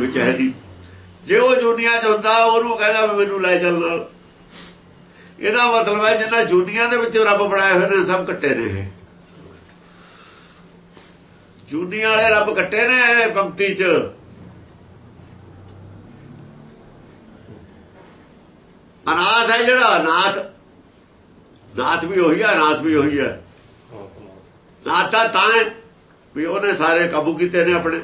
ਵਿੱਚ ਹੈ ਨਹੀਂ। ਜੇ ਉਹ ਜੁਨੀਆਂ 'ਚ ਹੁੰਦਾ ਉਹਨੂੰ ਕਹਿੰਦਾ ਵੀ ਮੈਨੂੰ ਲੈ ਚੱਲ ਨਾਲ। ਇਹਦਾ ਮਤਲਬ ਹੈ ਜਿੰਨਾ ਜੁਨੀਆਂ ਦੇ ਵਿੱਚ ਰੱਬ ਬਣਾਏ ਹੋਏ ਨੇ ਸਭ ਕੱਟੇ ਨੇ ਇਹ। ਜੁਨੀਆਂ ਵਾਲੇ ਰੱਬ ਕੱਟੇ ਨੇ ਪੰਕਤੀ 'ਚ। ਅਨਾਥ ਹੈ ਜਿਹੜਾ ਅਨਾਥ। ਨਾਥ ਵੀ ਉਹੀ ਹੈ ਅਨਾਥ ਵੀ ਉਹੀ ਹੈ। ਨਾਥਾ ਤਾਂ ਵੀ ਉਹਨੇ ਸਾਰੇ ਕਾਬੂ ਕੀਤੇ ਨੇ ਆਪਣੇ।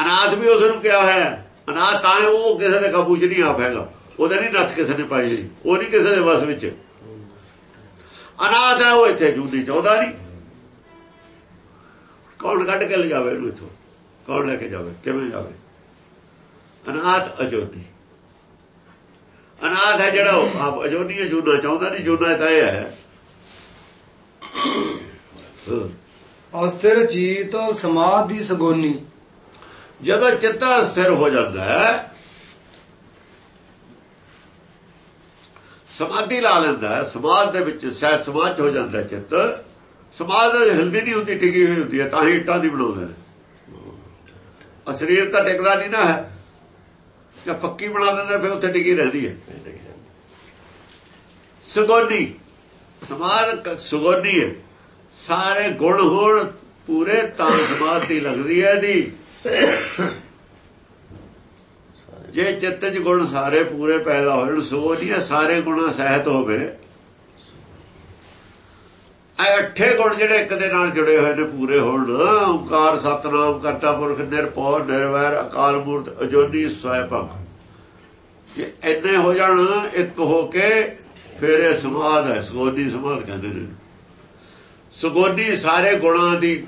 ਅਨਾਥ ਵੀ ਉਸ ਨੂੰ ਕਿਹਾ ਹੈ। ਅਨਾਥ ਤਾਂ ਉਹ ਕਿਸੇ ਦੇ ਕਾਬੂ 'ਚ ਨਹੀਂ ਆ ਪਾਏਗਾ ਉਹਦੇ ਨਹੀਂ ਨੱਥ ਕਿਸੇ ਨੇ ਪਾਈ ਜੀ ਉਹ ਨਹੀਂ ਕਿਸੇ ਦੇ ਵਸ ਵਿੱਚ। ਅਨਾਥ ਹੈ ਉਹ ਇੱਥੇ ਜੂਦੀ ਚਾਹੁੰਦਾ ਨਹੀਂ। ਕੌਣ ਕੱਢ ਕੇ ਲਿਜਾਵੇ ਇਹਨੂੰ ਇੱਥੋਂ? ਕੌਣ ਲੈ ਕੇ ਜਾਵੇ? ਕਿਵੇਂ ਜਾਵੇ? ਅਨਾਥ ਅਜੋਦੀ ਅਨਾਥ ਹੈ ਜਿਹੜਾ ਉਹ ਆਪ ਅਜੋਨੀ ਜੂਨਾ ਚਾਹੁੰਦਾ ਨਹੀਂ। ਜੂਨਾ ਤਾਂ ਇਹ ਹੈ। ਅਸਥਿਰ ਚੀਤ ਸਮਾਧੀ ਸਗੋਨੀ। ਜਦੋਂ ਚਿੱਤ ਸਥਿਰ ਹੋ ਜਾਂਦਾ ਹੈ ਸਮਾਧੀ ਲਾ ਲੈਂਦਾ ਹੈ ਸਮਾਧ ਦੇ ਵਿੱਚ ਸਹਿ ਸਮਾਧ ਹੋ ਜਾਂਦਾ ਚਿੱਤ। ਸਮਾਧ ਹਿਲਦੀ ਨਹੀਂ ਹੁੰਦੀ ਟਿਕੀ ਹੋਈ ਹੁੰਦੀ ਹੈ ਤਾਂ ਹੀ ਇੱਟਾਂ ਦੀ ਬਣਾਉਂਦੇ ਨੇ। ਆ ਸਰੀਰ ਤਾਂ ਟਿਕਦਾ ਨਹੀਂ ਨਾ ਹੈ। ਜੇ ਪੱਕੀ ਬਣਾ ਦਿੰਦੇ ਫਿਰ ਉੱਥੇ ਟਿਕੀ ਰਹਿੰਦੀ ਹੈ। ਸੁਗੋਨੀ। ਸਮਾਧ ਸੁਗੋਨੀ ਹੈ। ਸਾਰੇ ਗੁਣ ਹੋਣ ਪੂਰੇ ਤਾਂ ਸਮਾਧੀ ਲੱਗਦੀ ਹੈ ਦੀ ਜੇ ਚਿੱਤ 'ਚ ਗੁਣ ਸਾਰੇ ਪੂਰੇ ਪੈਦਾ ਹੋਣ ਸੋ ਨਹੀਂ ਸਾਰੇ ਗੁਣਾ ਸਹਿਤ ਹੋਵੇ। ਇਹ ਅੱਠੇ ਗੁਣ ਜਿਹੜੇ ਇੱਕ ਦੇ ਨਾਲ ਜੁੜੇ ਹੋਏ ਨੇ, ਪੂਰੇ ਹੋਣ। ਓਕਾਰ, ਸਤਨਾਮ, ਕਰਤਾ ਪੁਰਖ, ਨਿਰਭਉ, ਨਿਰਵੈਰ, ਅਕਾਲ ਮੂਰਤ, ਅਜੋਨੀ ਸਵੈਭੰ ਜੇ ਇੰਨੇ ਹੋ ਜਾਣ, ਇੱਕ ਹੋ ਕੇ ਫਿਰ ਇਹ ਸਮਾਧ ਹੈ। ਸਗੋਨੀ ਸਮਾਧ ਕਹਿੰਦੇ ਨੇ। ਸੁਗੋਨੀ ਸਾਰੇ ਗੁਣਾਂ ਦੀ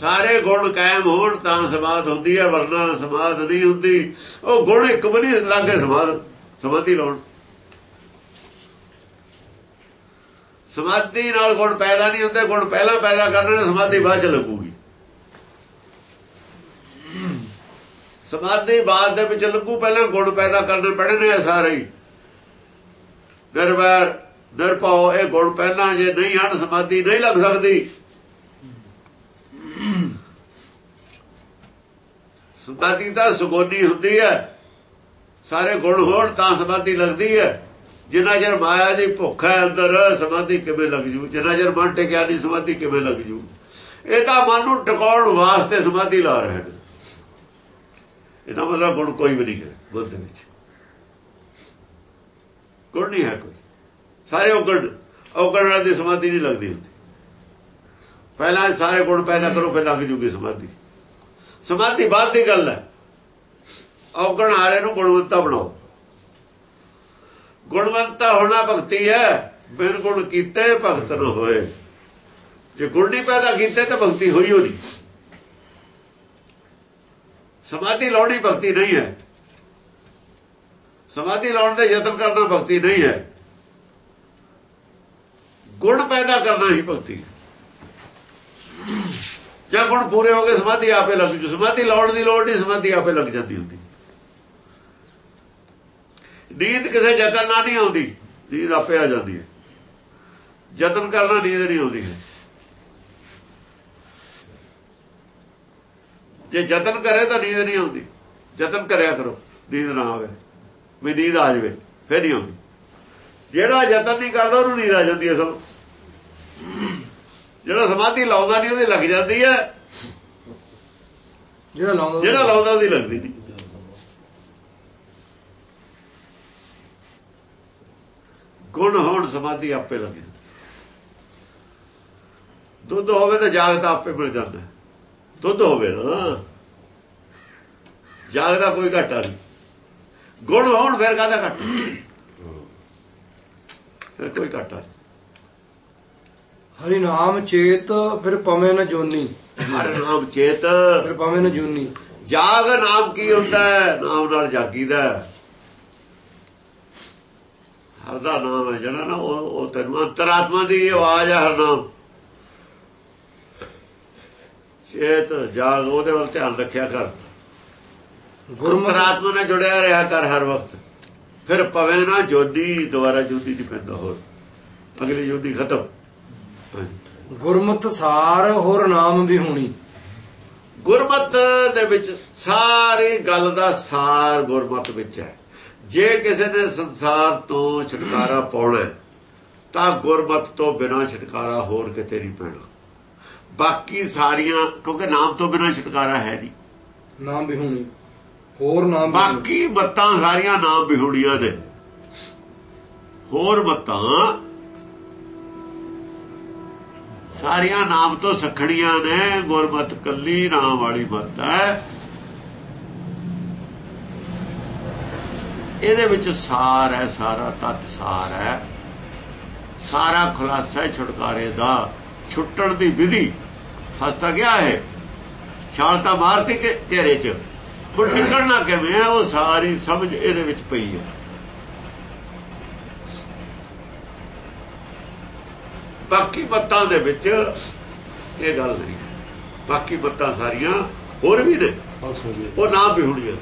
ਸਾਰੇ ਗੁਣ ਕਾਇਮ ਹੋਣ ਤਾਂ ਸਮਾਧ ਹੁੰਦੀ ਹੈ, ਵਰਨਾ ਸਮਾਧ ਨਹੀਂ ਹੁੰਦੀ। ਉਹ ਗੁਣ ਇੱਕ ਵੀ ਨਹੀਂ ਲੱਗੇ ਸਮਾਧ, ਸਮਾਧੀ ਲਾਉਣ। ਸਮਾਧੀ ਨਾਲ ਗੁਣ ਪੈਦਾ ਨਹੀਂ ਹੁੰਦੇ, ਗੁਣ ਪਹਿਲਾਂ ਪੈਦਾ ਕਰਨੇ ਸਮਾਧੀ ਬਾਅਦ ਚ ਲੱਗੂਗੀ। ਸਮਾਧੀ ਬਾਅਦ ਦੇ ਵਿੱਚ ਲੱਗੂ, ਪਹਿਲਾਂ ਗੁਣ ਪੈਦਾ ਕਰਨੇ ਪੈਣੇ ਨੇ ਸਾਰੇ ਹੀ। ਨਿਰਵੈਰ, ਨਿਰਭਉ, ਇਹ ਗੁਣ ਪਹਿਲਾਂ ਜੇ ਨਹੀਂ ਹਨ, ਸਮਾਧੀ ਨਹੀਂ ਲੱਗ ਸਕਦੀ। ਸਮਾਧੀ ਤਾਂ ਸੁਗੋਨੀ ਹੁੰਦੀ ਹੈ। ਸਾਰੇ ਗੁਣ ਹੋਣ ਤਾਂ ਸਮਾਧੀ ਲੱਗਦੀ ਹੈ। ਜਿੰਨਾ ਚਿਰ ਮਾਇਆ ਦੀ ਭੁੱਖ ਹੈ ਅੰਦਰ ਸਮਾਧੀ ਕਿਵੇਂ ਲੱਗ ਜੂ? ਜਿੰਨਾ ਚਿਰ ਮਨ ਟਿਕਿਆ ਨਹੀਂ ਸਮਾਧੀ ਕਿਵੇਂ ਲੱਗ ਜੂ? ਇਹ ਤਾਂ ਮਨ ਨੂੰ ਟਿਕਾਉਣ ਵਾਸਤੇ ਸਮਾਧੀ ਲਾ ਰਹੇ ਨੇ। ਇਹਦਾ ਮਤਲਬ ਗੁਣ ਕੋਈ ਵੀ ਨਹੀਂ ਹੈ, ਬੁੱਧ ਵਿੱਚ। ਗੁਣ ਨਹੀਂ ਹੈ ਕੋਈ। ਸਾਰੇ ਔਗਣ ਔਗਣ ਦੀ ਸਮਾਧੀ ਨਹੀਂ ਲੱਗਦੀ ਹੁੰਦੀ। ਪਹਿਲਾਂ ਸਾਰੇ ਗੁਣ ਪੈਦਾ ਕਰੋ, ਫਿਰ ਲੱਗ ਜੂਗੀ ਸਮਾਧੀ ਸਮਾਧੀ ਬਾਅਦ ਦੀ ਗੱਲ ਹੈ। ਔਗਣ ਹਾਰੇ ਨੂੰ ਗੁਣਵੰਤਾ ਬਣਾਓ। ਗੁਣਵੰਤਾ ਹੋਣਾ ਭਗਤੀ ਹੈ, ਬਿਨ ਗੁਣ ਕੀਤੇ ਭਗਤ ਨ ਹੋਏ। ਜੇ ਗੁਣ ਨਹੀਂ ਪੈਦਾ ਕੀਤੇ ਤਾਂ ਭਗਤੀ ਹੋਈ ਹੋਣੀ। ਸਮਾਧੀ ਲਾਉਣੀ ਭਗਤੀ ਨਹੀਂ ਹੈ। ਸਮਾਧੀ ਲਾਉਣ ਦੇ ਯਤਨ ਕਰਨਾ ਭਗਤੀ ਨਹੀਂ ਹੈ। ਗੁਣ ਪੈਦਾ ਕਰਨਾ ਹੀ ਭਗਤੀ ਜੇ ਗੁਣ ਪੂਰੇ ਹੋ ਗਏ, ਸਮਾਧੀ ਆਪੇ ਲੱਗ ਜੂ। ਸਮਾਧੀ ਲਾਉਣ ਦੀ ਲੋੜ ਨਹੀਂ, ਸਮਾਧੀ ਆਪੇ ਲੱਗ ਜਾਂਦੀ ਹੁੰਦੀ। ਨੀਂਦ ਕਿਸੇ ਯਤਨ ਨਾਲ ਨਹੀਂ ਆਉਂਦੀ। ਨੀਂਦ ਆਪੇ ਆ ਜਾਂਦੀ ਹੈ। ਯਤਨ ਕਰਨਾ ਨੀਂਦ ਨਹੀਂ ਆਉਂਦੀ ਹੈ। ਜੇ ਯਤਨ ਕਰੇ ਤਾਂ ਨੀਂਦ ਨਹੀਂ ਆਉਂਦੀ। ਯਤਨ ਕਰਿਆ ਕਰੋ, ਨੀਂਦ ਨਾ ਆਵੇ। ਵੀ ਨੀਂਦ ਆ ਜਾਵੇ, ਫਿਰ ਨਹੀਂ ਆਉਂਦੀ। ਜਿਹੜਾ ਯਤਨ ਨਹੀਂ ਕਰਦਾ, ਉਹਨੂੰ ਨੀਂਦ ਆ ਜਾਂਦੀ ਹੈ ਸਭ ਜਿਹੜਾ ਸਮਾਧੀ ਲਾਉਂਦਾ ਨਹੀਂ, ਉਹਦੀ ਲੱਗ ਜਾਂਦੀ ਹੈ। ਜਿਹੜਾ ਲਾਉਂਦਾ ਜਿਹੜਾ ਲਾਉਂਦਾ ਉਹਦੀ ਲੱਗਦੀ ਨਹੀਂ। ਗੁਣ ਹੋਣ ਸਮਾਧੀ ਆਪੇ ਲੱਗੇ। ਦੁੱਧ ਹੋਵੇ ਤਾਂ ਜਾਗਦਾ ਆਪੇ ਮਿਲ ਜਾਂਦਾ। ਦੁੱਧ ਹੋਵੇ ਨਾ। ਜਾਗਦਾ ਕੋਈ ਘਾਟਾ ਨਹੀਂ। ਗੁਣ ਹੋਣ ਫਿਰ ਕਾਹਦਾ ਘਾਟਾ? ਫਿਰ ਕੋਈ ਘਾਟਾ ਹਰੀ ਨਾਮ ਚੇਤ ਫਿਰ ਪਵੇਂ ਨ ਜੋਨੀ। ਹਰ ਨਾਮ ਚੇਤ। ਫਿਰ ਪਵੇਂ ਨ ਜੋਨੀ। ਜਾਗ ਨਾਮ ਕੀ ਹੁੰਦਾ ਹੈ? ਨਾਮ ਨਾਲ ਜਾਗੀਦਾ। ਹਰ ਦਾ ਨਾਮ ਹੈ ਜਿਹੜਾ ਨਾ ਉਹ ਉਹ ਤੈਨੂੰ ਅੰਤਰਾਤਮਾ ਦੀ ਆਵਾਜ਼ ਹੈ ਹਰ ਨਾਮ। ਚੇਤ ਜਾਗ ਉਹਦੇ ਵੱਲ ਧਿਆਨ ਰੱਖਿਆ ਕਰ। ਗੁਰਮਤਿ ਨਾਲ ਜੁੜਿਆ ਰਿਹਾ ਕਰ ਹਰ ਵਕਤ। ਫਿਰ ਪਵੇ ਨਾ ਜੋਦੀ ਦੁਬਾਰਾ ਜੋਦੀ ਨਹੀਂ ਪੈਂਦਾ ਹੋਰ। ਅਗਲੀ ਜੋਦੀ ਖਤਮ। ਹਾਂਜੀ। ਗੁਰਮਤਿ ਸਾਰ ਹੋਰ ਨਾਮ ਵੀ ਹੋਣੀ। ਗੁਰਮਤ ਦੇ ਵਿੱਚ ਸਾਰੀ ਗੱਲ ਦਾ ਸਾਰ ਗੁਰਮਤ ਵਿੱਚ ਹੈ। ਜੇ ਕਿਸੇ ਨੇ ਸੰਸਾਰ ਤੋਂ ਛੁਟਕਾਰਾ ਪਾਉਣਾ ਤਾਂ ਗੁਰਮਤ ਤੋਂ ਬਿਨਾਂ ਛੁਟਕਾਰਾ ਹੋਰ ਕਿਤੇ ਨਹੀਂ ਪੈਣਾ। ਬਾਕੀ ਸਾਰੀਆਂ ਕਿਉਂਕਿ ਨਾਮ ਤੋਂ ਬਿਨਾਂ ਛੁਟਕਾਰਾ ਹੈ ਨਹੀਂ। ਨਾਮ ਵਿਹੂਣੀ ਹੋਰ ਨਾਮ। ਬਾਕੀ ਮੱਤਾਂ ਸਾਰੀਆਂ ਨਾਮ ਵਿਹੁੜੀਆਂ ਨੇ। ਹੋਰ ਮੱਤਾਂ ਸਾਰੀਆਂ ਨਾਮ ਤੋਂ ਸਖੜੀਆਂ ਨੇ, ਗੁਰਮਤ ਕੱਲੀ ਨਾਮ ਵਾਲੀ ਮਤ ਹੈ। ਇਹਦੇ ਵਿੱਚ ਸਾਰ ਹੈ, ਸਾਰਾ ਤਤ ਸਾਰ ਹੈ। ਸਾਰਾ ਖੁਲਾਸਾ ਹੈ ਛੁਟਕਾਰੇ ਦਾ। ਛੁੱਟਣ ਦੀ ਵਿਧੀ ਫਸਤਾ ਗਿਆ ਹੈ ਛਾਲ ਤਾਂ ਮਾਰਤੀ ਕਿ ਤੇਰੇ ਚ। ਹੁਣ ਨਿਕਲਣਾ ਕਿਵੇਂ ਹੈ ਉਹ ਸਾਰੀ ਸਮਝ ਇਹਦੇ ਵਿੱਚ ਪਈ ਹੈ। ਬਾਕੀ ਬੱਤਾਂ ਦੇ ਵਿੱਚ ਇਹ ਗੱਲ ਨਹੀਂ। ਬਾਕੀ ਬੱਤਾਂ ਸਾਰੀਆਂ ਹੋਰ ਵੀ ਨੇ। ਉਹ ਨਾਮ ਵੀ ਹੋਣੀਆਂ।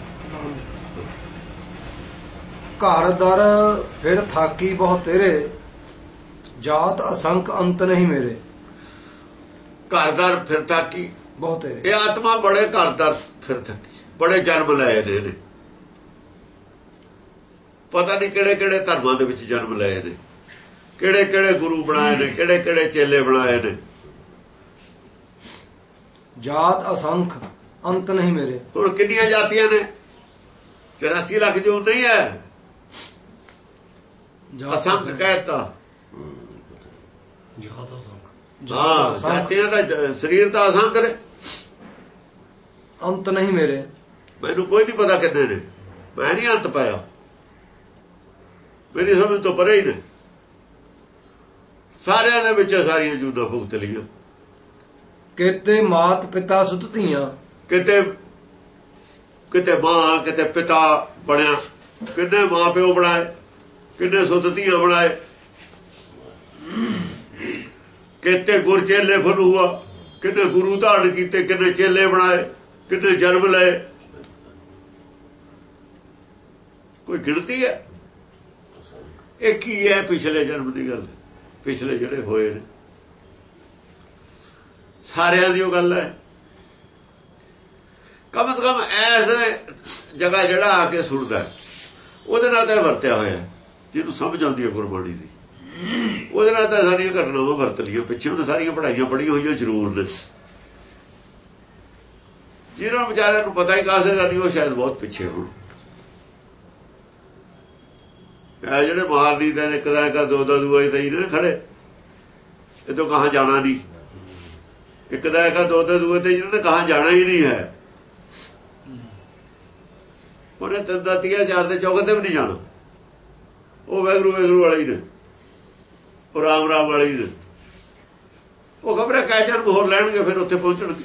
ਘਰ ਦਰ ਫਿਰ ਥਾਕੀ ਬਹੁ ਤੇਰੇ। ਜਾਤ ਅਸੰਖ ਅੰਤ ਨਹੀਂ ਮੇਰੇ। ਘਰਦਾਰ ਫਿਰਤਾ ਕੀ ਬਹੁ ਤੇਰੇ। ਇਹ ਆਤਮਾ ਬੜੇ ਘਰਦਾਰ ਫਿਰਤਾ ਕੀ ਬੜੇ ਜਨਮ ਲਏ ਨੇ ਪਤਾ ਨਹੀਂ ਕਿਹੜੇ ਕਿਹੜੇ ਧਰਮਾਂ ਦੇ ਵਿੱਚ ਜਨਮ ਲਏ ਨੇ। ਕਿਹੜੇ ਕਿਹੜੇ ਗੁਰੂ ਬਣਾਏ ਨੇ ਕਿਹੜੇ ਕਿਹੜੇ ਚੇਲੇ ਬਣਾਏ ਨੇ। ਜਾਤ ਅਸੰਖ ਅੰਤ ਨਹੀਂ ਮੇਰੇ। ਹੁਣ ਕਿੰਨੀਆਂ ਜਾਤੀਆਂ ਨੇ? 84 ਲੱਖ ਜੋ ਨਹੀਂ ਹੈ। ਜਾਤ ਅਸੰਖ ਕਹਿਤਾ। ਜਾਤ ਅਸੰਖ। ਹਾਂ ਅਸੰਖ। ਜਾਤੀਆਂ ਦਾ ਸਰੀਰ ਤਾਂ ਅਸੰਖ ਨੇ। ਅੰਤ ਨਹੀਂ ਮੇਰੇ। ਮੈਨੂੰ ਕੋਈ ਨਹੀਂ ਪਤਾ ਕਿੰਨੇ ਨੇ। ਮੈਂ ਨਹੀਂ ਅੰਤ ਪਾਇਆ। ਮੇਰੀ ਸਮਝ ਤੋਂ ਪਰੇ ਹੀ ਨੇ। ਸਾਰਿਆਂ ਦੇ ਵਿੱਚ ਸਾਰੀਆਂ ਜੂਦਾਂ ਭੁਗਤ ਲਈਆਂ ਕਿਤੇ ਮਾਤ ਪਿਤਾ ਸੁਤ ਧੀਆਂ। ਕਿਤੇ ਕਿਤੇ ਮਾਂ ਕਿਤੇ ਪਿਤਾ ਬਣਿਆ। ਕਿੰਨੇ ਮਾਂ ਪਿਓ ਬਣਾਏ ਕਿੰਨੇ ਸੁੱਤੀਆਂ ਬਣਾਏ। ਕਿਤੇ ਗੁਰ ਚੇਲੇ ਫਨ ਹੁਆ ਕਿੰਨੇ ਗੁਰੂ ਧਾਰਨ ਕੀਤੇ ਕਿੰਨੇ ਚੇਲੇ ਬਣਾਏ ਕਿੰਨੇ ਜਨਮ ਲਏ। ਕੋਈ ਗਿਣਤੀ ਹੈ? ਇਹ ਕੀ ਹੈ ਪਿਛਲੇ ਜਨਮ ਦੀ ਗੱਲ? ਪਿਛਲੇ ਜਿਹੜੇ ਹੋਏ ਨੇ। ਸਾਰਿਆਂ ਦੀ ਉਹ ਗੱਲ ਹੈ। ਕਮ ਤੋਂ ਕਮ ਐਸ ਜਗ੍ਹਾ ਜਿਹੜਾ ਆ ਕੇ ਸੁਣਦਾ ਉਹਦੇ ਨਾਲ ਤਾਂ ਇਹ ਵਰਤਿਆ ਹੋਇਆ ਜਿਹਨੂੰ ਸਮਝ ਆਉਂਦੀ ਹੈ ਗੁਰਬਾਣੀ ਦੀ। ਉਹਦੇ ਨਾਲ ਤਾਂ ਸਾਰੀਆਂ ਘਟਨਾਵਾਂ ਵਰਤ ਲਈਆਂ। ਪਿੱਛੇ ਉਹਨਾਂ ਸਾਰੀਆਂ ਪੜ੍ਹਾਈਆਂ ਪੜ੍ਹੀਆਂ ਹੋਈਆਂ ਜ਼ਰੂਰ ਨੇ। ਜਿਹਨਾਂ ਨੂੰ ਵਿਚਾਰਿਆਂ ਨੂੰ ਪਤਾ ਹੀ ਕਾਸੇ ਦਾ ਨਹੀਂ, ਉਹ ਸ਼ਾਇਦ ਬਹੁਤ ਪਿੱਛੇ ਹੋਣ। ਇਹ ਜਿਹੜੇ ਮਾਰਨੀ ਤੇ ਇੱਕ ਦਾ ਇੱਕ, ਦੋ ਦਾ ਦੂਆ ਹੀ ਤਾਂ ਹੀ ਖੜੇ। ਇਹ ਤੋਂ ਕਹਾਂ ਜਾਣਾ ਨਹੀਂ। ਇੱਕ ਦਾ ਇੱਕ, ਦੋ ਦਾ ਦੂਏ ਤੇ ਜਿਹਨਾਂ ਨੇ ਕਹਾਂ ਜਾਣਾ ਹੀ ਨਹੀਂ ਹੈ। ਉਹਨੇ ਤਿੰਨ ਦਾ ਤੀਆ, ਚਾਰ ਦੇ ਚੌਕ ਤੇ ਵੀ ਨਹੀਂ ਜਾਣਾ। ਉਹ ਵੈਗਰੂ ਵੈਗਰੂ ਵਾਲੇ ਹੀ ਨੇ। ਉਹ ਰਾਮ ਰਾਮ ਵਾਲੇ ਹੀ ਨੇ। ਉਹ ਖਬਰ ਹੈ ਕਈ ਜਨਮ ਹੋਰ ਲੈਣਗੇ, ਫਿਰ ਉੱਥੇ ਪਹੁੰਚਣਗੇ।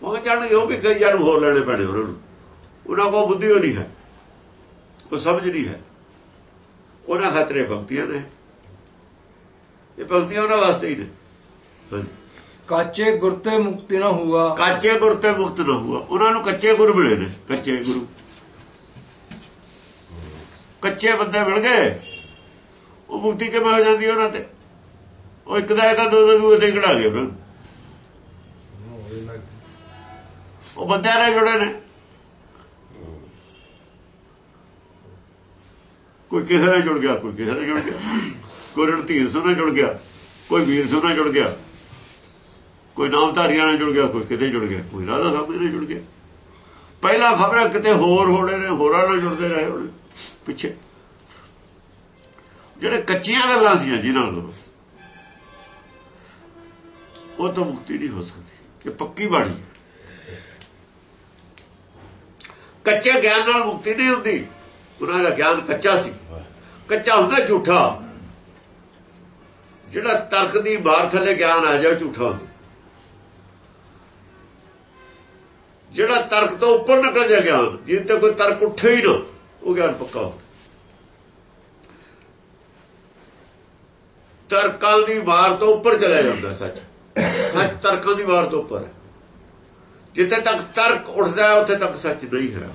ਪਹੁੰਚ ਜਾਣਗੇ, ਉਹ ਵੀ ਕਈ ਜਨਮ ਹੋਰ ਲੈਣੇ ਪੈਣੇ ਉਹਨਾਂ ਨੂੰ। ਉਹਨਾਂ ਕੋਲ ਬੁੱਧੀ ਹੋ ਨਹੀਂ ਹੈ। ਉਹ ਸਮਝ ਨਹੀਂ ਹੈ। ਉਹਨਾਂ ਖਾਤਰੇ ਭਗਤੀਆਂ ਨੇ। ਇਹ ਭਗਤੀਆਂ ਉਹਨਾਂ ਵਾਸਤੇ ਹੀ ਨੇ। ਕਾਚੇ ਗੁਰਤੇ ਮੁਕਤੀ ਨਾ ਹੁਆ ਕੱਚੇ ਗੁਰ ਤੇ ਮੁਕਤ ਨਾ ਹੁਆ ਉਹਨਾਂ ਨੂੰ ਕੱਚੇ ਗੁਰ ਮਿਲੇ ਨੇ ਕੱਚੇ ਗੁਰੂ। ਕੱਚੇ ਬੰਦੇ ਮਿਲ ਗਏ। ਉਹ ਮੁਕਤੀ ਕਿਵੇਂ ਹੋ ਜਾਂਦੀ ਉਹਨਾਂ ਤੇ? ਉਹ ਇੱਕ ਦਾ ਇੱਕ ਦੋ ਦੋ ਦੂਏ ਤੇ ਖੜਾ ਗਏ। ਉਹ ਬੰਦਿਆਂ ਨਾਲ ਜੁੜੇ ਨੇ। ਕੋਈ ਕਿਸੇ ਨਾਲ ਜੁੜ ਗਿਆ, ਕੋਈ ਕਿਸੇ ਨਾਲ ਜੁੜ ਗਿਆ। ਕੋਈ ਰਣਧੀਰ ਸਿੰਘ ਨਾਲ ਜੁੜ ਗਿਆ, ਕੋਈ ਵੀਰ ਸਿੰਘ ਨਾਲ ਜੁੜ ਗਿਆ। ਕੋਈ ਨਾਮਧਾਰੀਆਂ ਨਾਲ ਜੁੜ ਗਿਆ, ਕੋਈ ਕਿਤੇ ਜੁੜ ਗਿਆ, ਕੋਈ ਰਾਧਾ ਸਾਹਿਬ ਨਾਲ ਜੁੜ ਗਿਆ। ਪਹਿਲਾਂ ਖਬਰਾਂ ਕਿਤੇ ਹੋਰ ਹੋਣੇ ਨੇ, ਹੋਰਾਂ ਨਾਲ ਜੁੜਦੇ ਰਹੇ ਹੋਣੇ। ਪਿੱਛੇ। ਜਿਹੜੇ ਕੱਚੀਆਂ ਗੱਲਾਂ ਸੀ ਜਿਨ੍ਹਾਂ ਨਾਲ, ਉਹ ਤਾਂ ਮੁਕਤੀ ਨਹੀਂ ਹੋ ਸਕਦੀ। ਇਹ ਪੱਕੀ ਬਾਣੀ ਕੱਚੇ ਗਿਆਨ ਨਾਲ ਮੁਕਤੀ ਨਹੀਂ ਹੁੰਦੀ। ਉਹਨਾਂ ਦਾ ਗਿਆਨ ਕੱਚਾ ਸੀ। ਕੱਚਾ ਹੁੰਦਾ ਝੂਠਾ। ਜਿਹੜਾ ਤਰਕ ਦੀ ਬਾਹਰ ਥੱਲੇ ਗਿਆਨ ਆ ਜਾਵੇ, ਝੂਠਾ ਹੁੰਦਾ। ਜਿਹੜਾ ਤਰਕ ਤੋਂ ਉੱਪਰ ਨਿਕਲ ਜਾ ਗਿਆਨ ਜਿੱਥੇ ਤੇ ਕੋਈ ਤਰਕ ਉੱਠੇ ਹੀ ਨਾ, ਉਹ ਗਿਆਨ ਪੱਕਾ ਹੁੰਦਾ। ਤਰਕਾਂ ਦੀ ਵਾਰ ਤੋਂ ਉੱਪਰ ਚਲਾ ਜਾਂਦਾ ਸੱਚ। ਸੱਚ ਤਰਕਾਂ ਦੀ ਵਾਰ ਤੋਂ ਉੱਪਰ ਹੈ। ਜਿੱਥੇ ਤੱਕ ਤਰਕ ਉੱਠਦਾ ਹੈ, ਉੱਥੇ ਤੱਕ ਸੱਚ ਨਹੀਂ ਹੈ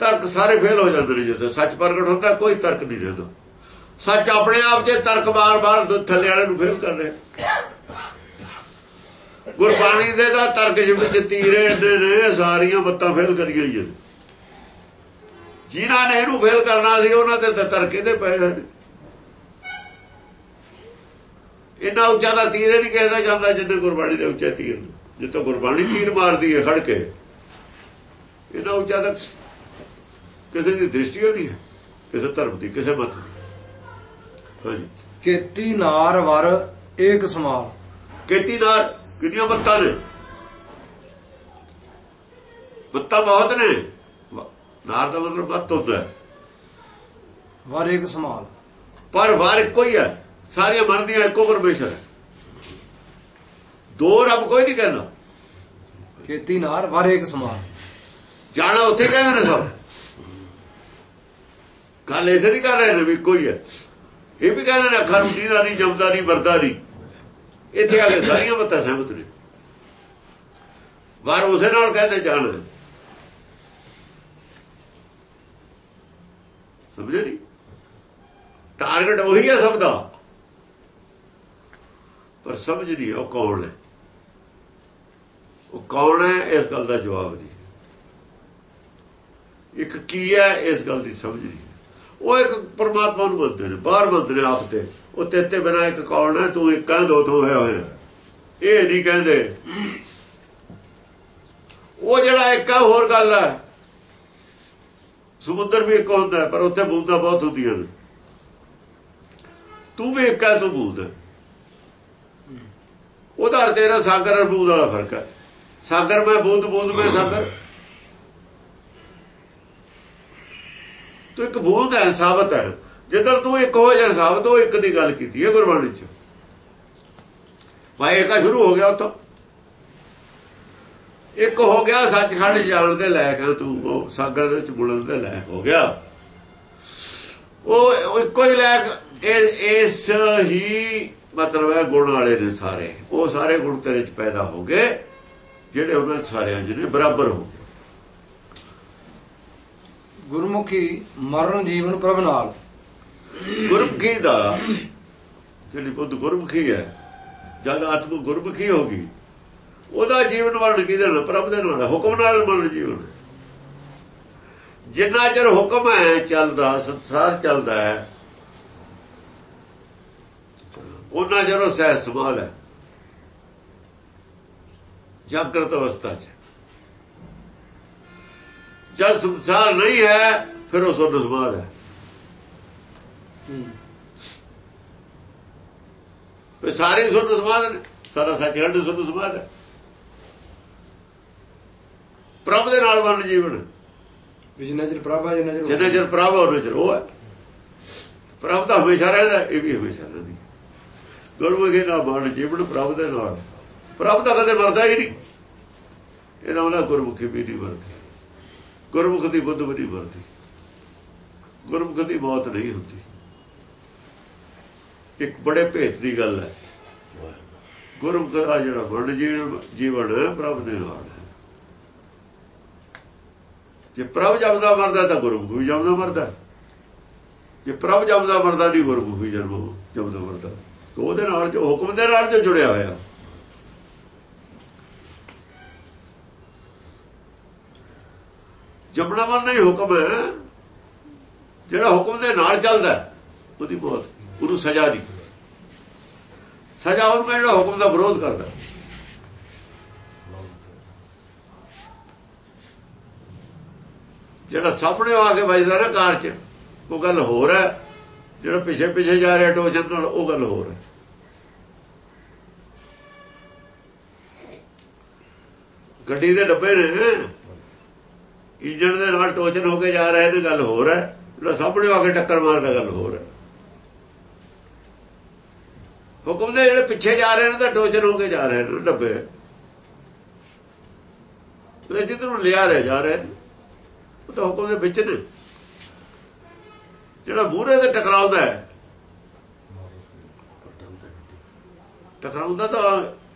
ਤਰਕ ਸਾਰੇ ਫੇਲ ਹੋ ਜਾਂਦੇ ਨੇ ਜਿੱਥੇ ਸੱਚ ਪ੍ਰਗਟ ਹੁੰਦਾ, ਕੋਈ ਤਰਕ ਨਹੀਂ ਰਹਿੰਦਾ। ਸੱਚ ਆਪਣੇ ਆਪ ਜੇ ਤਰਕ ਬਾਰ-ਬਾਰ ਥੱਲੇ ਵਾਲੇ ਨੂੰ ਫੇਲ ਕਰ ਰਿਹਾ। ਗੁਰਬਾਣੀ ਦੇ ਦਾ ਤਰਕ ਜਿ ਵਿੱਚ ਤੀਰੇ ਨੇ ਸਾਰੀਆਂ ਬੱਤਾਂ ਫੇਲ ਕਰੀਆਂ ਹੋਈਆਂ ਜਿਨ੍ਹਾਂ ਨੇ ਇਹਨੂੰ ਫੇਲ ਕਰਨਾ ਸੀ, ਉਹਨਾਂ ਦੇ ਤਾਂ ਤਰਕ ਇਹਦੇ ਪਏ ਨੇ। ਇੰਨਾ ਉੱਚਾ ਦਾ ਤੀਰ ਨਹੀਂ ਕਹਿਦਾ ਜਾਂਦਾ ਜਿੰਨੇ ਗੁਰਬਾਣੀ ਦੇ ਉੱਚੇ ਤੀਰ ਜਿੱਤੋਂ ਗੁਰਬਾਣੀ ਤੀਰ ਮਾਰਦੀ ਹੈ ਖੜ ਕੇ। ਇੰਨਾ ਉੱਚਾ ਦਾ ਕਿਸੇ ਦੀ ਦ੍ਰਿਸ਼ਟੀ ਨਹੀਂ ਹੈ ਕਿਸੇ ਧਰਮ ਦੀ ਕਿਸੇ ਮਤ ਦੀ। ਹਾਂਜੀ। ਕੇਤੀ ਨਾਰ ਵਰ ਏਕ ਸਮਾਲ। ਕੇਤੀ ਨਾਲ ਕਿੰਨੀਆਂ ਬੱਤਾਂ ਨੇ? ਬੱਤਾਂ ਬਹੁਤ ਨੇ। ਨਾਰ ਦਾ ਮਤਲਬ ਬੱਤ ਹੁੰਦਾ ਹੈ। ਵਰ ਏਕ ਸਮਾਲ। ਪਰ ਵਾਰ ਇੱਕੋ ਹੀ ਹੈ। ਸਾਰੀਆਂ ਮਰਦੀਆਂ ਇੱਕੋ ਪਰਮੇਸ਼ਰ ਹੈ। ਦੋ ਰੱਬ ਕੋਈ ਨਹੀਂ ਕਹਿੰਦਾ। ਕੇਤੀ ਨਾਰ ਵਰ ਏਕ ਸਮਾਲ। ਜਾਣਾ ਉੱਥੇ ਕਹਿੰਦੇ ਨੇ ਸਭ। ਗੱਲ ਇਸੇ ਦੀ ਕਰ ਰਹੇ ਨੇ ਵੀ ਕੋਈ ਹੈ। ਇਹ ਵੀ ਕਹਿੰਦੇ ਨੇ ਅੱਖਾਂ ਨੂੰ ਦੀਦਾ ਨਹੀਂ, ਜਮਦਾ ਨਹੀਂ ਵਰਦਾ ਨਹੀਂ। ਇੱਥੇ ਆ ਕੇ ਸਾਰੀਆਂ ਬੱਤਾਂ ਸਹਿਮਤ ਨੇ। ਵਾਰ ਉਸੇ ਨਾਲ ਕਹਿੰਦੇ ਜਾਣ। ਸਮਝੇ ਨਹੀਂ? ਟਾਰਗੇਟ ਉਹੀ ਹੈ ਸਭ ਦਾ। ਪਰ ਸਮਝ ਨਹੀਂ ਉਹ ਕੌਣ ਹੈ। ਉਹ ਕੌਣ ਹੈ ਇਸ ਗੱਲ ਦਾ ਜਵਾਬ ਨਹੀਂ। ਇੱਕ ਕੀ ਹੈ ਇਸ ਗੱਲ ਦੀ ਸਮਝ ਨਹੀਂ। ਉਹ ਇੱਕ ਪਰਮਾਤਮਾ ਨੂੰ ਮੰਨਦੇ ਨੇ, ਬਾਹਰ ਮੰਨਦੇ ਨੇ ਆਪ ਤੇ। ਉਹ ਤੇ ਬਿਨਾ ਇੱਕ ਕੌਣ ਹੈ, ਤੂੰ ਇੱਕ ਦੋ ਤੋਂ ਹੋਇਆ ਹੋਇਆ। ਇਹ ਨਹੀਂ ਕਹਿੰਦੇ। ਉਹ ਜਿਹੜਾ ਇੱਕ ਹੈ, ਹੋਰ ਗੱਲ ਹੈ। ਸਮੁੰਦਰ ਵੀ ਇੱਕ ਹੁੰਦਾ ਪਰ ਉੱਥੇ ਬੂੰਦਾਂ ਬਹੁਤ ਹੁੰਦੀਆਂ ਨੇ। ਤੂੰ ਵੀ ਇੱਕ ਹੈ, ਤੂੰ ਬੂੰਦ ਹੈ। ਉਹਦਾ ਤੇਰਾ ਸਾਗਰ ਬੂੰਦ ਵਾਲਾ ਫ਼ਰਕ ਹੈ। ਸਾਗਰ ਮੈਂ ਬੂੰਦ ਬੂੰਦ ਮੈਂ ਸਾਗਰ। ਤੂੰ ਇੱਕ ਬੂੰਦ ਹੈ ਸਾਬਤ ਹੈ। ਜਦੋਂ ਤੂੰ ਇੱਕ ਹੋ ਜਾ ਸਾਬਤ ਉਹ ਇੱਕ ਦੀ ਗੱਲ ਕੀਤੀ ਹੈ ਗੁਰਬਾਣੀ ਚ। ਭਾਈ ਇੱਕਾ ਸ਼ੁਰੂ ਹੋ ਗਿਆ ਉਤੋਂ ਇੱਕ ਹੋ ਗਿਆ, ਸੱਚਖੰਡ ਜਾਣ ਦੇ ਲਾਇਕ ਹੈ ਤੂੰ ਉਹ ਸਾਗਰ ਦੇ ਵਿੱਚ ਬੁਲਣ ਦੇ ਲਾਇਕ ਹੋ ਗਿਆ। ਉਹ ਇੱਕੋ ਹੀ ਲਾਇਕ ਇਸ ਹੀ ਮਤਲਬ ਹੈ ਗੁਣ ਵਾਲੇ ਨੇ ਸਾਰੇ। ਉਹ ਸਾਰੇ ਗੁਣ ਤੇਰੇ ਚ ਪੈਦਾ ਹੋ ਗਏ, ਜਿਹੜੇ ਉਹਨਾਂ ਸਾਰਿਆਂ ਜਿਹਨੇ ਬਰਾਬਰ ਹੋ ਗਏ। ਗੁਰਮੁਖੀ ਮਰਨ ਜੀਵਨ ਪ੍ਰਭ ਨਾਲ। ਗੁਰਮੁਖੀ ਦਾ ਜਿਹੜੀ ਬੁੱਧ ਗੁਰਮੁਖੀ ਹੈ, ਜਦ ਆਤਮ ਗੁਰਮੁਖੀ ਹੋ ਗਈ, ਉਹਦਾ ਜੀਵਨ ਵਰਣ ਕਿਹਦੇ ਨਾਲ? ਪ੍ਰਭ ਦੇ ਨਾਲ ਹੁਕਮ ਨਾਲ ਮਰਨ ਜੀਵਨ ਜਿੰਨਾ ਚਿਰ ਹੁਕਮ ਹੈ, ਚੱਲਦਾ, ਸੰਸਾਰ ਚੱਲਦਾ ਹੈ, ਉਹਨਾਂ ਉਹ ਸਹਿ ਸਮਾਲ ਹੈ। ਜਾਗਰਤ ਅਵਸਥਾ 'ਚ ਜਦ ਸੰਸਾਰ ਨਹੀਂ ਹੈ ਫਿਰ ਉਹ ਸੁਣ ਸਮਾਲ ਹੈ। ਇਹ ਸਾਰੇ ਸੁਣ ਸਮਾਲ ਨੇ। ਸਾਰਾ ਸੱਚਖੰਡ ਸੁਣ ਸਮਾਲ ਹੈ। ਪ੍ਰਭ ਦੇ ਨਾਲ ਵਰਨ ਜੀਵਨ। ਜਿੰਨਾ ਚਿਰ ਪ੍ਰਭ ਹੈ ਜਿੰਨਾ ਚਿਰ ਜਿੰਨਾ ਚਿਰ ਪ੍ਰਭ ਉਹਨਾਂ ਚਿਰ ਉਹ ਹੈ। ਪ੍ਰਭ ਤਾਂ ਹਮੇਸ਼ਾ ਰਹਿੰਦਾ ਇਹ ਵੀ ਹਮੇਸ਼ਾ ਰਹਿੰਦੀ ਗੁਰਮੁਖੀ ਦਾ ਮਨ ਜੀਵਨ ਪ੍ਰਭ ਦੇ ਨਾਲ। ਪ੍ਰਭ ਤਾਂ ਕਦੇ ਮਰਦਾ ਹੀ ਨਹੀਂ। ਇਹਦਾ ਮਤਲਬ ਗੁਰਮੁਖੀ ਵੀ ਨਹੀਂ ਮਰਦੀ। ਗੁਰਮੁਖ ਦੀ ਬੁੱਧ ਵੀ ਨਹੀਂ ਮਰਦੀ ਗੁਰਮੁਖ ਦੀ ਮੌਤ ਨਹੀਂ ਹੁੰਦੀ। ਇੱਕ ਬੜੇ ਭੇਤ ਦੀ ਗੱਲ ਹੈ। ਗੁਰਮੁਖ ਦਾ ਜਿਹੜਾ ਮਨ ਜੀਵਨ ਜੀਵਨ ਹੈ ਪ੍ਰਭ ਦੇ ਨਾਲ ਹੈ। ਜੇ ਪ੍ਰਭ ਜਪਦਾ ਮਰਦਾ ਤਾਂ ਗੁਰਮੁਖ ਵੀ ਜਪਦਾ ਮਰਦਾ ਜੇ ਪ੍ਰਭ ਜਪਦਾ ਮਰਦਾ ਨਹੀਂ ਗੁਰਮੁਖ ਵੀ ਜਨਮ ਜਪਦਾ ਮਰਦਾ ਉਹਦੇ ਨਾਲ ਜੋ ਹੁਕਮ ਦੇ ਨਾਲ ਜੋ ਜੁੜਿਆ ਹੋਇਆ। ਜਪਣਾ ਮਨ ਹੀ ਹੁਕਮ ਹੈ। ਜਿਹੜਾ ਹੁਕਮ ਦੇ ਨਾਲ ਚੱਲਦਾ ਉਹਦੀ ਬਹੁਤ, ਉਹਨੂੰ ਸਜ਼ਾ ਨਹੀਂ ਸਜ਼ਾ ਉਹ ਜਿਹੜਾ ਹੁਕਮ ਦਾ ਵਿਰੋਧ ਕਰਦਾ ਜਿਹੜਾ ਸਾਹਮਣੇ ਆ ਕੇ ਵੱਜਦਾ ਨਾ ਕਾਰ 'ਚ, ਉਹ ਗੱਲ ਹੋਰ ਹੈ। ਜਿਹੜਾ ਪਿੱਛੇ ਪਿੱਛੇ ਜਾ ਰਿਹਾ ਟੋਚਨ ਨਾਲ, ਉਹ ਗੱਲ ਹੋਰ ਹੈ। ਗੱਡੀ ਦੇ ਡੱਬੇ ਨੇ। ਇੰਜਣ ਦੇ ਨਾਲ ਟੋਚਨ ਹੋ ਕੇ ਜਾ ਰਹੇ ਨੇ, ਗੱਲ ਹੋਰ ਹੈ। ਜਿਹੜਾ ਸਾਹਮਣੇ ਆ ਕੇ ਟੱਕਰ ਮਾਰਦਾ ਗੱਲ ਹੋਰ ਹੈ। ਹੁਕਮ ਦੇ ਜਿਹੜੇ ਪਿੱਛੇ ਜਾ ਰਹੇ ਨੇ, ਤਾਂ ਟੋਚਨ ਹੋ ਕੇ ਜਾ ਰਹੇ ਨੇ ਡੱਬੇ ਤੇ ਜਿੱਧਰ ਨੂੰ ਲਿਆ ਰਹੇ, ਜਾ ਰਹੇ ਨੇ। ਉਹ ਤਾਂ ਹੁਕਮ ਦੇ ਵਿੱਚ ਨੇ। ਜਿਹੜਾ ਮੂਹਰੇ ਤੇ ਟਕਰਾਉਂਦਾ ਹੈ, ਟਕਰਾਉਂਦਾ ਤਾਂ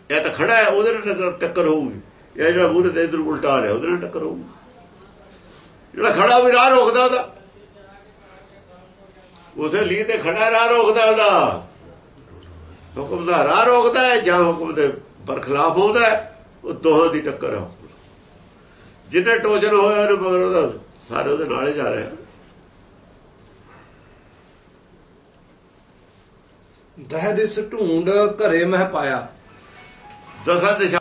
ਇਹ ਤਾਂ ਖੜਾ ਹੈ, ਉਹਦੇ ਨਾਲ ਟੱਕਰ ਹੋਊਗੀ। ਇਹ ਜਿਹੜਾ ਮੂਹਰੇ ਤੇ ਇਧਰ ਉਲਟਾ ਰਿਹਾ, ਉਹਦੇ ਨਾਲ ਟੱਕਰ ਹੋਊਗੀ। ਜਿਹੜਾ ਖੜਾ ਵੀ ਰਾਹ ਰੋਕਦਾ ਉਹਦਾ। ਉਥੇ ਲੀ ਤੇ ਖੜਾ ਰਾਹ ਰੋਕਦਾ ਉਹਦਾ। ਹੁਕਮ ਦਾ ਰਾਹ ਰੋਕਦਾ ਹੈ ਜਾਂ ਹੁਕਮ ਦੇ ਪਰ ਖਿਲਾਫ ਆਉਂਦਾ ਹੈ, ਉਹ ਦੋਹਾਂ ਦੀ ਟੱਕਰ ਆ ਜਿੰਨੇ ਟੋਜਨ ਹੋਇਆ ਉਹਨੇ ਮਗਰ ਉਹਦਾ ਸਾਰੇ ਉਹਦੇ ਨਾਲ ਹੀ ਜਾ ਰਹੇ। ਦਹਿ ਦਿਸ ਢੂੰਡ ਘਰੇ ਮਹਿ ਪਾਇਆ। ਦਸਾਂ ਦਿਸ਼ਾ